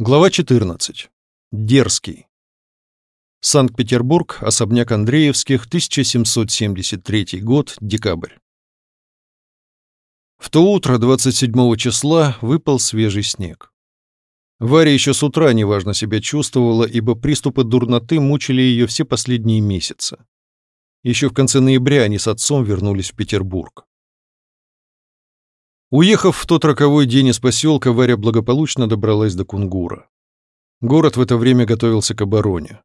Глава 14. Дерзкий. Санкт-Петербург, особняк Андреевских, 1773 год, декабрь. В то утро 27 числа выпал свежий снег. Варя еще с утра неважно себя чувствовала, ибо приступы дурноты мучили ее все последние месяцы. Еще в конце ноября они с отцом вернулись в Петербург. Уехав в тот роковой день из поселка, Варя благополучно добралась до Кунгура. Город в это время готовился к обороне.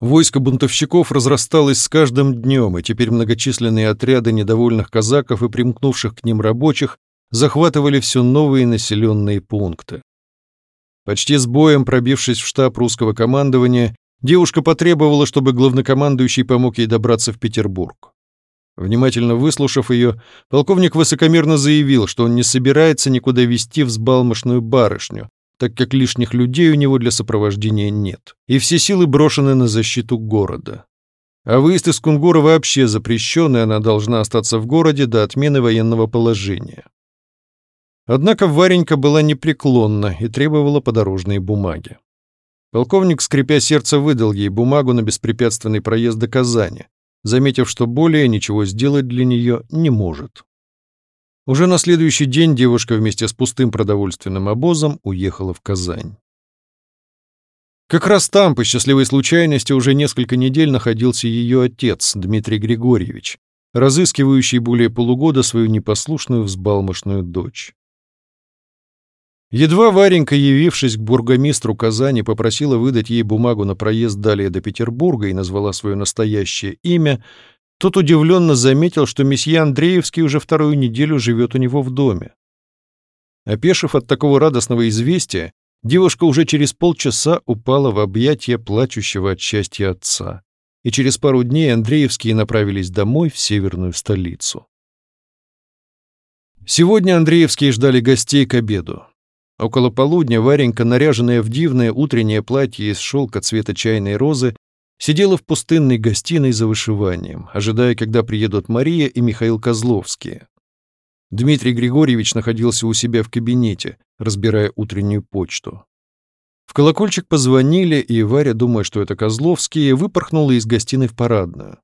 Войско бунтовщиков разрасталось с каждым днем, и теперь многочисленные отряды недовольных казаков и примкнувших к ним рабочих захватывали все новые населенные пункты. Почти с боем пробившись в штаб русского командования, девушка потребовала, чтобы главнокомандующий помог ей добраться в Петербург. Внимательно выслушав ее, полковник высокомерно заявил, что он не собирается никуда вести взбалмошную барышню, так как лишних людей у него для сопровождения нет, и все силы брошены на защиту города. А выезд из Кунгура вообще запрещен, и она должна остаться в городе до отмены военного положения. Однако Варенька была непреклонна и требовала подорожные бумаги. Полковник, скрипя сердце, выдал ей бумагу на беспрепятственный проезд до Казани, заметив, что более ничего сделать для нее не может. Уже на следующий день девушка вместе с пустым продовольственным обозом уехала в Казань. Как раз там, по счастливой случайности, уже несколько недель находился ее отец, Дмитрий Григорьевич, разыскивающий более полугода свою непослушную взбалмошную дочь. Едва Варенька, явившись к бургомистру Казани, попросила выдать ей бумагу на проезд далее до Петербурга и назвала свое настоящее имя, тот удивленно заметил, что месье Андреевский уже вторую неделю живет у него в доме. Опешив от такого радостного известия, девушка уже через полчаса упала в объятия плачущего от счастья отца, и через пару дней Андреевские направились домой в северную столицу. Сегодня Андреевские ждали гостей к обеду. Около полудня Варенька, наряженная в дивное утреннее платье из шелка цвета чайной розы, сидела в пустынной гостиной за вышиванием, ожидая, когда приедут Мария и Михаил Козловские. Дмитрий Григорьевич находился у себя в кабинете, разбирая утреннюю почту. В колокольчик позвонили, и Варя, думая, что это Козловские, выпорхнула из гостиной в парадную.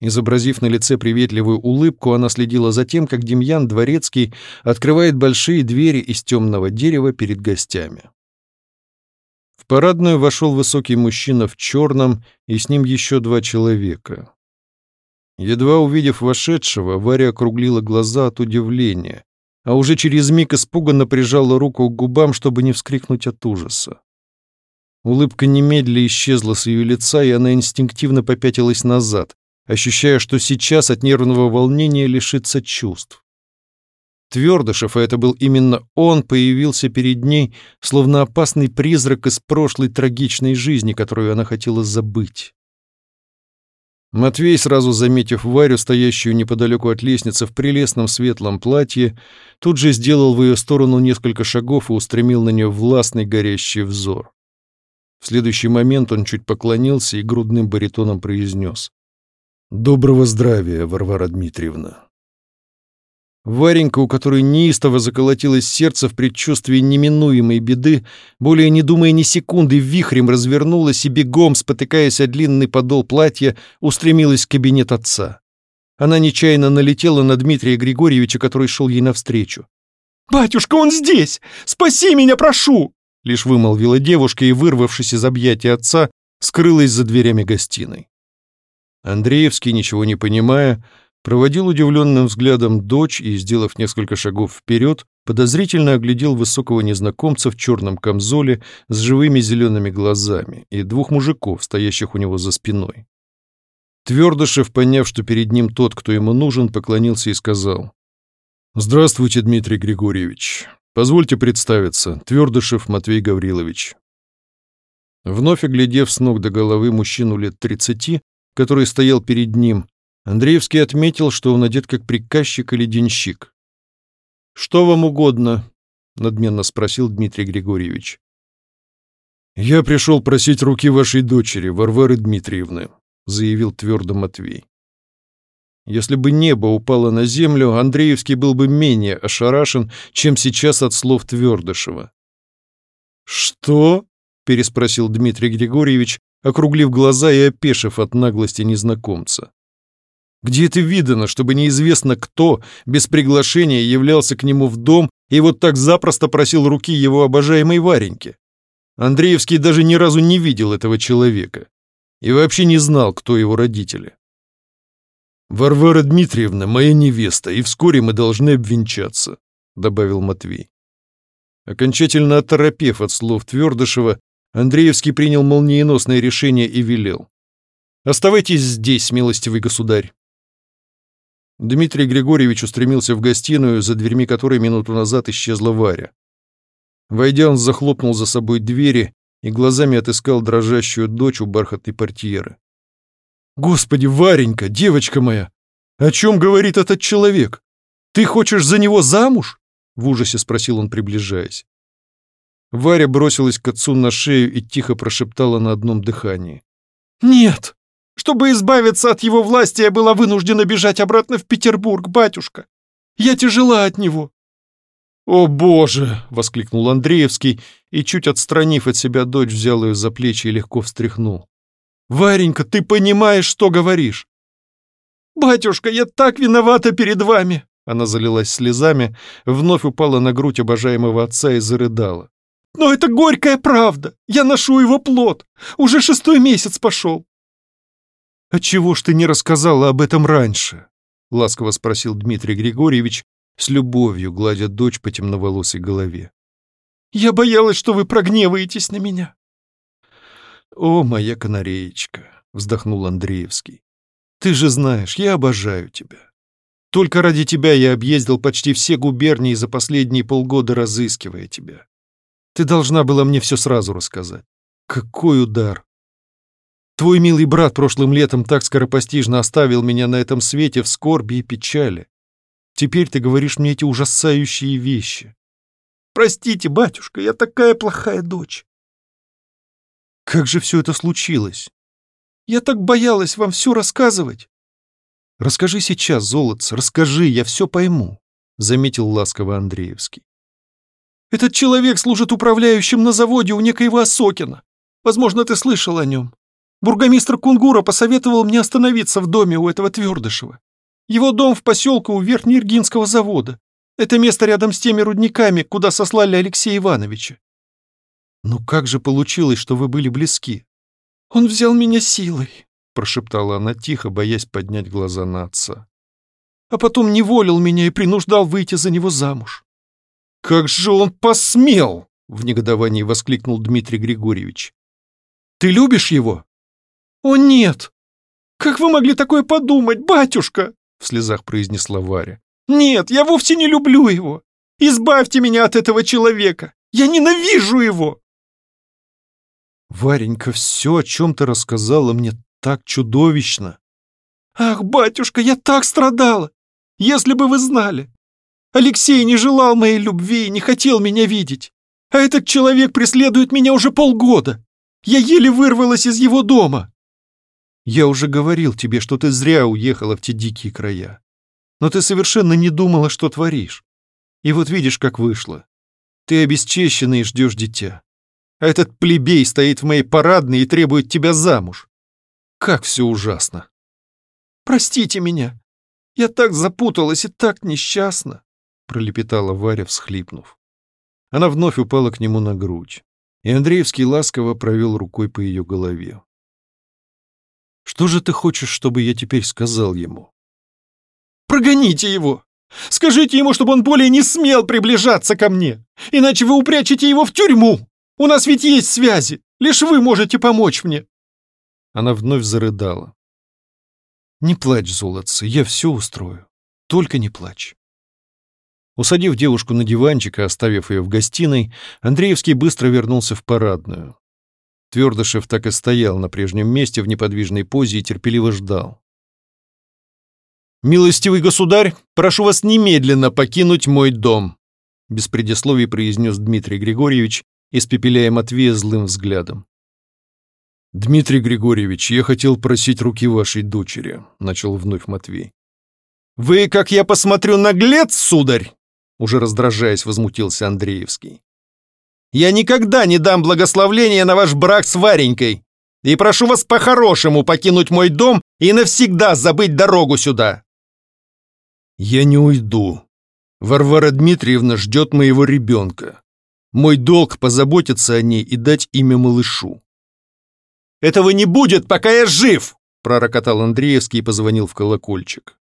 Изобразив на лице приветливую улыбку, она следила за тем, как Демьян Дворецкий открывает большие двери из темного дерева перед гостями. В парадную вошел высокий мужчина в черном, и с ним еще два человека. Едва увидев вошедшего, Варя округлила глаза от удивления, а уже через миг испуганно прижала руку к губам, чтобы не вскрикнуть от ужаса. Улыбка немедля исчезла с ее лица, и она инстинктивно попятилась назад, ощущая, что сейчас от нервного волнения лишится чувств. Твердышев, а это был именно он, появился перед ней, словно опасный призрак из прошлой трагичной жизни, которую она хотела забыть. Матвей, сразу заметив Варю, стоящую неподалеку от лестницы в прелестном светлом платье, тут же сделал в ее сторону несколько шагов и устремил на нее властный горящий взор. В следующий момент он чуть поклонился и грудным баритоном произнес. Доброго здравия, Варвара Дмитриевна. Варенька, у которой неистово заколотилось сердце в предчувствии неминуемой беды, более не думая ни секунды, вихрем развернулась и бегом, спотыкаясь о длинный подол платья, устремилась в кабинет отца. Она нечаянно налетела на Дмитрия Григорьевича, который шел ей навстречу. «Батюшка, он здесь! Спаси меня, прошу!» Лишь вымолвила девушка и, вырвавшись из объятия отца, скрылась за дверями гостиной. Андреевский, ничего не понимая, проводил удивленным взглядом дочь и, сделав несколько шагов вперед, подозрительно оглядел высокого незнакомца в черном камзоле с живыми зелеными глазами и двух мужиков, стоящих у него за спиной. Твердышев, поняв, что перед ним тот, кто ему нужен, поклонился и сказал. «Здравствуйте, Дмитрий Григорьевич. Позвольте представиться. Твердышев Матвей Гаврилович». Вновь оглядев с ног до головы мужчину лет тридцати, который стоял перед ним, Андреевский отметил, что он одет как приказчик или денщик. «Что вам угодно?» — надменно спросил Дмитрий Григорьевич. «Я пришел просить руки вашей дочери, Варвары Дмитриевны», — заявил твердо Матвей. Если бы небо упало на землю, Андреевский был бы менее ошарашен, чем сейчас от слов Твердышева. «Что?» — переспросил Дмитрий Григорьевич, округлив глаза и опешив от наглости незнакомца. «Где это видано, чтобы неизвестно кто без приглашения являлся к нему в дом и вот так запросто просил руки его обожаемой Вареньки? Андреевский даже ни разу не видел этого человека и вообще не знал, кто его родители. «Варвара Дмитриевна моя невеста, и вскоре мы должны обвенчаться», — добавил Матвей. Окончательно оторопев от слов Твердышева, Андреевский принял молниеносное решение и велел. «Оставайтесь здесь, милостивый государь». Дмитрий Григорьевич устремился в гостиную, за дверьми которой минуту назад исчезла Варя. Войдя, он захлопнул за собой двери и глазами отыскал дрожащую дочь у бархатной портьеры. «Господи, Варенька, девочка моя! О чем говорит этот человек? Ты хочешь за него замуж?» В ужасе спросил он, приближаясь. Варя бросилась к отцу на шею и тихо прошептала на одном дыхании. «Нет! Чтобы избавиться от его власти, я была вынуждена бежать обратно в Петербург, батюшка. Я тяжела от него». «О, Боже!» — воскликнул Андреевский и, чуть отстранив от себя дочь, взял ее за плечи и легко встряхнул. Варенька, ты понимаешь, что говоришь? Батюшка, я так виновата перед вами. Она залилась слезами, вновь упала на грудь обожаемого отца и зарыдала. Но это горькая правда. Я ношу его плод. Уже шестой месяц пошел. «Отчего ж ты не рассказала об этом раньше?» — ласково спросил Дмитрий Григорьевич, с любовью гладя дочь по темноволосой голове. «Я боялась, что вы прогневаетесь на меня. «О, моя канареечка!» — вздохнул Андреевский. «Ты же знаешь, я обожаю тебя. Только ради тебя я объездил почти все губернии за последние полгода, разыскивая тебя. Ты должна была мне все сразу рассказать. Какой удар! Твой милый брат прошлым летом так скоропостижно оставил меня на этом свете в скорби и печали. Теперь ты говоришь мне эти ужасающие вещи. Простите, батюшка, я такая плохая дочь. Как же все это случилось? Я так боялась вам все рассказывать. Расскажи сейчас, золотце, расскажи, я все пойму, заметил ласково Андреевский. Этот человек служит управляющим на заводе у некоего Осокина. Возможно, ты слышал о нем. Бургомистр Кунгура посоветовал мне остановиться в доме у этого Твердышева. Его дом в поселке у Верхнеиргинского завода. Это место рядом с теми рудниками, куда сослали Алексея Ивановича. «Ну как же получилось, что вы были близки?» «Он взял меня силой», — прошептала она тихо, боясь поднять глаза на отца. «А потом неволил меня и принуждал выйти за него замуж». «Как же он посмел!» — в негодовании воскликнул Дмитрий Григорьевич. «Ты любишь его?» «О, нет! Как вы могли такое подумать, батюшка?» — в слезах произнесла Варя. «Нет, я вовсе не люблю его! Избавьте меня от этого человека! Я ненавижу его!» Варенька, все, о чем ты рассказала, мне так чудовищно. Ах, батюшка, я так страдала! Если бы вы знали! Алексей не желал моей любви и не хотел меня видеть. А этот человек преследует меня уже полгода. Я еле вырвалась из его дома. Я уже говорил тебе, что ты зря уехала в те дикие края. Но ты совершенно не думала, что творишь. И вот видишь, как вышло. Ты обесчещена и ждешь дитя а этот плебей стоит в моей парадной и требует тебя замуж. Как все ужасно. Простите меня. Я так запуталась и так несчастна, пролепетала Варя, всхлипнув. Она вновь упала к нему на грудь, и Андреевский ласково провел рукой по ее голове. «Что же ты хочешь, чтобы я теперь сказал ему?» «Прогоните его! Скажите ему, чтобы он более не смел приближаться ко мне, иначе вы упрячете его в тюрьму!» У нас ведь есть связи. Лишь вы можете помочь мне. Она вновь зарыдала. Не плачь, золотце, я все устрою. Только не плачь. Усадив девушку на диванчик и оставив ее в гостиной, Андреевский быстро вернулся в парадную. Твердышев так и стоял на прежнем месте в неподвижной позе и терпеливо ждал. «Милостивый государь, прошу вас немедленно покинуть мой дом», без предисловий произнес Дмитрий Григорьевич испепеляя Матвея злым взглядом. «Дмитрий Григорьевич, я хотел просить руки вашей дочери», — начал вновь Матвей. «Вы, как я посмотрю, наглец, сударь!» Уже раздражаясь, возмутился Андреевский. Я никогда не дам благословления на ваш брак с Варенькой. И прошу вас по-хорошему покинуть мой дом и навсегда забыть дорогу сюда. Я не уйду. Варвара Дмитриевна ждет моего ребенка. Мой долг позаботиться о ней и дать имя малышу. Этого не будет, пока я жив, пророкотал Андреевский и позвонил в колокольчик.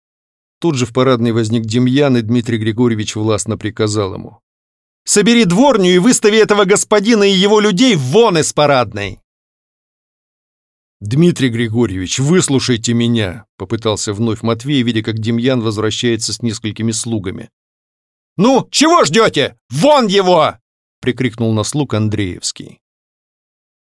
Тут же в парадной возник Демьян, и Дмитрий Григорьевич властно приказал ему. «Собери дворню и выстави этого господина и его людей вон из парадной!» «Дмитрий Григорьевич, выслушайте меня!» — попытался вновь Матвей, видя, как Демьян возвращается с несколькими слугами. «Ну, чего ждете? Вон его!» — прикрикнул на слуг Андреевский.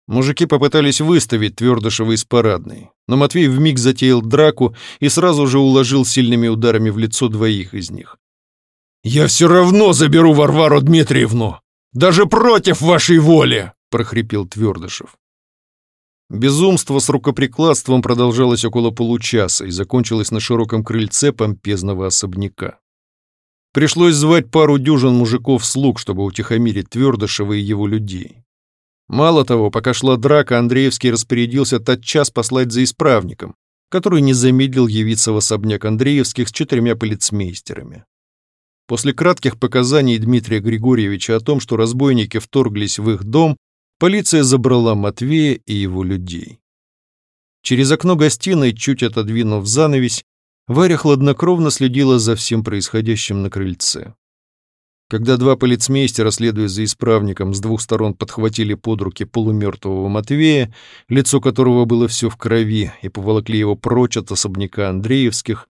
Мужики попытались выставить Твердышева из парадной, но Матвей вмиг затеял драку и сразу же уложил сильными ударами в лицо двоих из них. «Я все равно заберу Варвару Дмитриевну! Даже против вашей воли!» — прохрипел Твердышев. Безумство с рукоприкладством продолжалось около получаса и закончилось на широком крыльце помпезного особняка. Пришлось звать пару дюжин мужиков-слуг, чтобы утихомирить Твердышева и его людей. Мало того, пока шла драка, Андреевский распорядился тотчас послать за исправником, который не замедлил явиться в особняк Андреевских с четырьмя полицмейстерами. После кратких показаний Дмитрия Григорьевича о том, что разбойники вторглись в их дом, полиция забрала Матвея и его людей. Через окно гостиной, чуть отодвинув занавесь, Варя хладнокровно следила за всем происходящим на крыльце. Когда два полицмейстера, следуя за исправником, с двух сторон подхватили под руки полумертвого Матвея, лицо которого было все в крови, и поволокли его прочь от особняка Андреевских,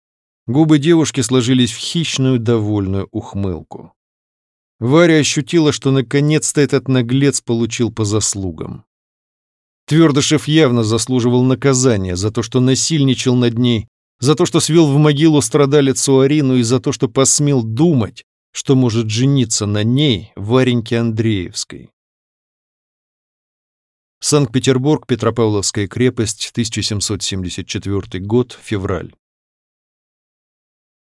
губы девушки сложились в хищную довольную ухмылку. Варя ощутила, что наконец-то этот наглец получил по заслугам. Твердышев явно заслуживал наказания за то, что насильничал над ней, за то, что свел в могилу страдалицу Арину и за то, что посмел думать, что может жениться на ней, Вареньке Андреевской. Санкт-Петербург, Петропавловская крепость, 1774 год, февраль.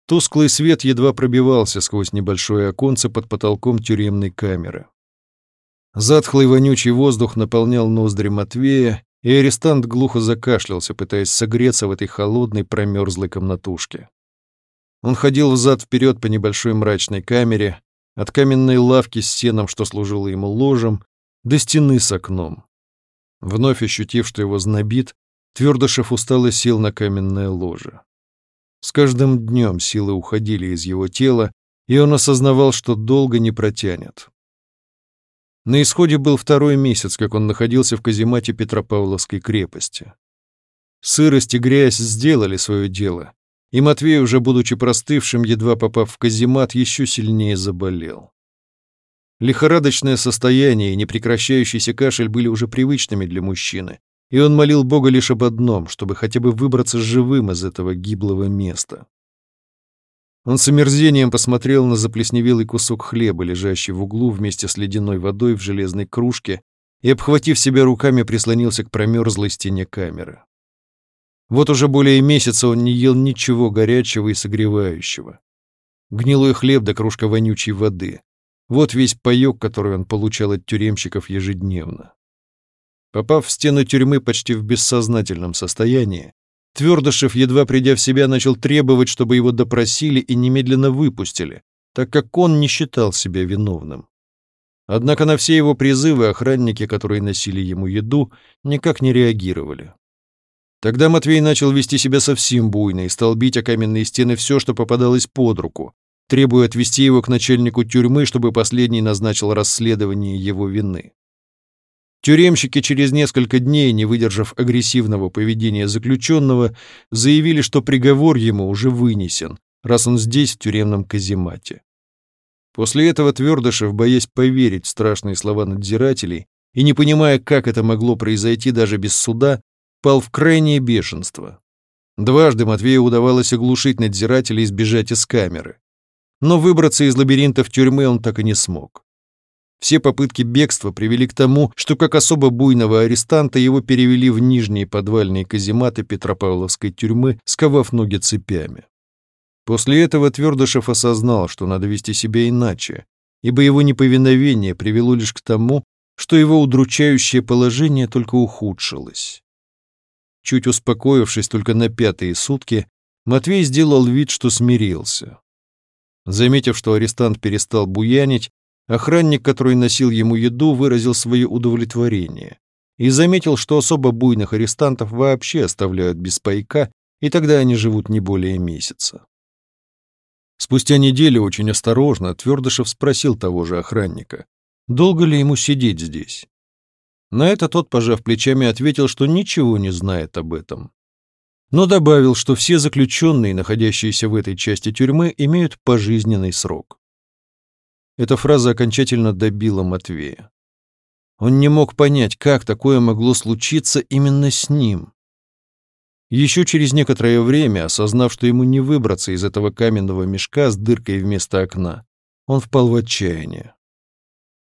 Тусклый свет едва пробивался сквозь небольшое оконце под потолком тюремной камеры. Затхлый вонючий воздух наполнял ноздри Матвея, и арестант глухо закашлялся, пытаясь согреться в этой холодной промерзлой комнатушке. Он ходил взад-вперед по небольшой мрачной камере, от каменной лавки с сеном, что служило ему ложем, до стены с окном. Вновь ощутив, что его знобит, Твердышев устало сел на каменное ложе. С каждым днем силы уходили из его тела, и он осознавал, что долго не протянет. На исходе был второй месяц, как он находился в каземате Петропавловской крепости. Сырость и грязь сделали свое дело, и Матвей, уже будучи простывшим, едва попав в каземат, еще сильнее заболел. Лихорадочное состояние и непрекращающийся кашель были уже привычными для мужчины, и он молил Бога лишь об одном, чтобы хотя бы выбраться живым из этого гиблого места. Он с омерзением посмотрел на заплесневелый кусок хлеба, лежащий в углу вместе с ледяной водой в железной кружке, и, обхватив себя руками, прислонился к промерзлой стене камеры. Вот уже более месяца он не ел ничего горячего и согревающего. Гнилой хлеб да кружка вонючей воды. Вот весь паёк, который он получал от тюремщиков ежедневно. Попав в стену тюрьмы почти в бессознательном состоянии, Твердышев, едва придя в себя, начал требовать, чтобы его допросили и немедленно выпустили, так как он не считал себя виновным. Однако на все его призывы охранники, которые носили ему еду, никак не реагировали. Тогда Матвей начал вести себя совсем буйно и стал бить о каменные стены все, что попадалось под руку, требуя отвести его к начальнику тюрьмы, чтобы последний назначил расследование его вины. Тюремщики через несколько дней, не выдержав агрессивного поведения заключенного, заявили, что приговор ему уже вынесен, раз он здесь, в тюремном каземате. После этого Твердышев, боясь поверить в страшные слова надзирателей и не понимая, как это могло произойти даже без суда, пал в крайнее бешенство. Дважды Матвею удавалось оглушить надзирателя и сбежать из камеры. Но выбраться из лабиринтов тюрьмы он так и не смог. Все попытки бегства привели к тому, что как особо буйного арестанта его перевели в нижние подвальные казематы Петропавловской тюрьмы, сковав ноги цепями. После этого Твердышев осознал, что надо вести себя иначе, ибо его неповиновение привело лишь к тому, что его удручающее положение только ухудшилось. Чуть успокоившись только на пятые сутки, Матвей сделал вид, что смирился. Заметив, что арестант перестал буянить, охранник, который носил ему еду, выразил свое удовлетворение и заметил, что особо буйных арестантов вообще оставляют без пайка, и тогда они живут не более месяца. Спустя неделю очень осторожно Твердышев спросил того же охранника, долго ли ему сидеть здесь. На это тот, пожав плечами, ответил, что ничего не знает об этом но добавил, что все заключенные, находящиеся в этой части тюрьмы, имеют пожизненный срок. Эта фраза окончательно добила Матвея. Он не мог понять, как такое могло случиться именно с ним. Еще через некоторое время, осознав, что ему не выбраться из этого каменного мешка с дыркой вместо окна, он впал в отчаяние.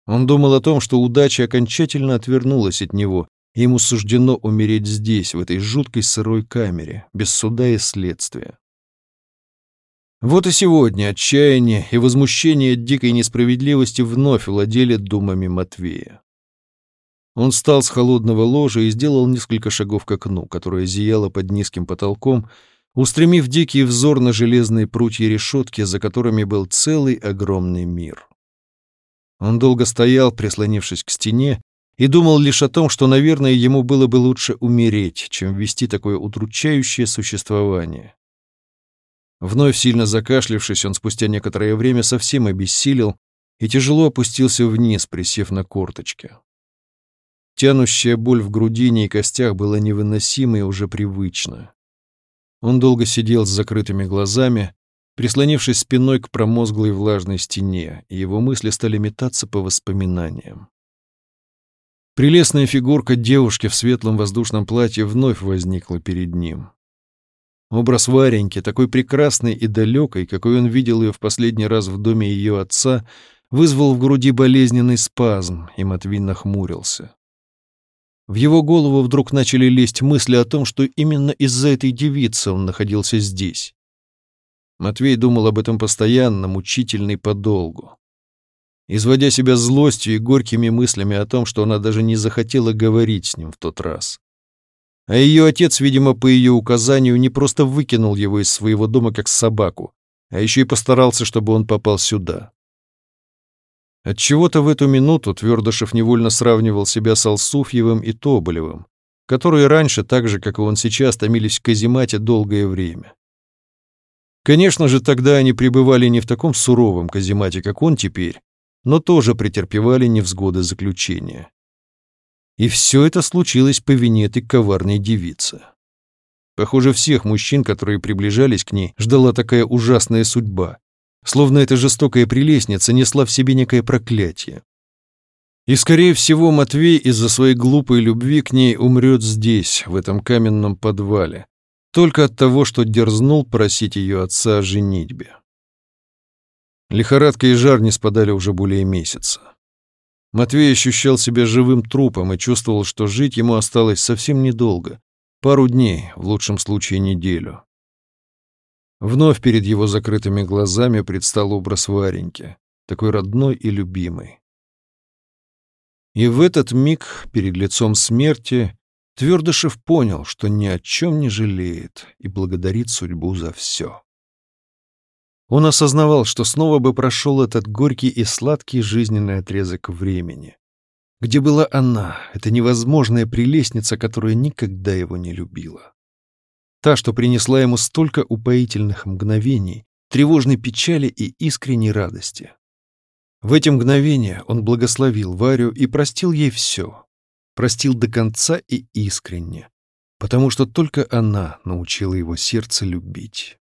Он думал о том, что удача окончательно отвернулась от него, Ему суждено умереть здесь, в этой жуткой сырой камере, без суда и следствия. Вот и сегодня отчаяние и возмущение от дикой несправедливости вновь владели думами Матвея. Он встал с холодного ложа и сделал несколько шагов к окну, которое зияло под низким потолком, устремив дикий взор на железные прутья решетки, за которыми был целый огромный мир. Он долго стоял, прислонившись к стене, и думал лишь о том, что, наверное, ему было бы лучше умереть, чем вести такое удручающее существование. Вновь сильно закашлявшись, он спустя некоторое время совсем обессилел и тяжело опустился вниз, присев на корточки. Тянущая боль в грудине и костях была невыносима и уже привычна. Он долго сидел с закрытыми глазами, прислонившись спиной к промозглой влажной стене, и его мысли стали метаться по воспоминаниям. Прелестная фигурка девушки в светлом воздушном платье вновь возникла перед ним. Образ Вареньки, такой прекрасной и далекой, какой он видел ее в последний раз в доме ее отца, вызвал в груди болезненный спазм, и Матвей нахмурился. В его голову вдруг начали лезть мысли о том, что именно из-за этой девицы он находился здесь. Матвей думал об этом постоянно, мучительно и подолгу изводя себя злостью и горькими мыслями о том, что она даже не захотела говорить с ним в тот раз. А ее отец, видимо, по ее указанию, не просто выкинул его из своего дома как собаку, а еще и постарался, чтобы он попал сюда. Отчего-то в эту минуту Твердышев невольно сравнивал себя с Алсуфьевым и Тоболевым, которые раньше, так же, как и он сейчас, томились в каземате долгое время. Конечно же, тогда они пребывали не в таком суровом каземате, как он теперь, но тоже претерпевали невзгоды заключения. И все это случилось по вине этой коварной девицы. Похоже, всех мужчин, которые приближались к ней, ждала такая ужасная судьба, словно эта жестокая прелестница несла в себе некое проклятие. И, скорее всего, Матвей из-за своей глупой любви к ней умрет здесь, в этом каменном подвале, только от того, что дерзнул просить ее отца о женитьбе. Лихорадка и жар не спадали уже более месяца. Матвей ощущал себя живым трупом и чувствовал, что жить ему осталось совсем недолго. Пару дней, в лучшем случае неделю. Вновь перед его закрытыми глазами предстал образ Вареньки, такой родной и любимый. И в этот миг, перед лицом смерти, Твердышев понял, что ни о чем не жалеет и благодарит судьбу за все. Он осознавал, что снова бы прошел этот горький и сладкий жизненный отрезок времени. Где была она, эта невозможная прелестница, которая никогда его не любила? Та, что принесла ему столько упоительных мгновений, тревожной печали и искренней радости. В эти мгновения он благословил Варю и простил ей все. Простил до конца и искренне, потому что только она научила его сердце любить.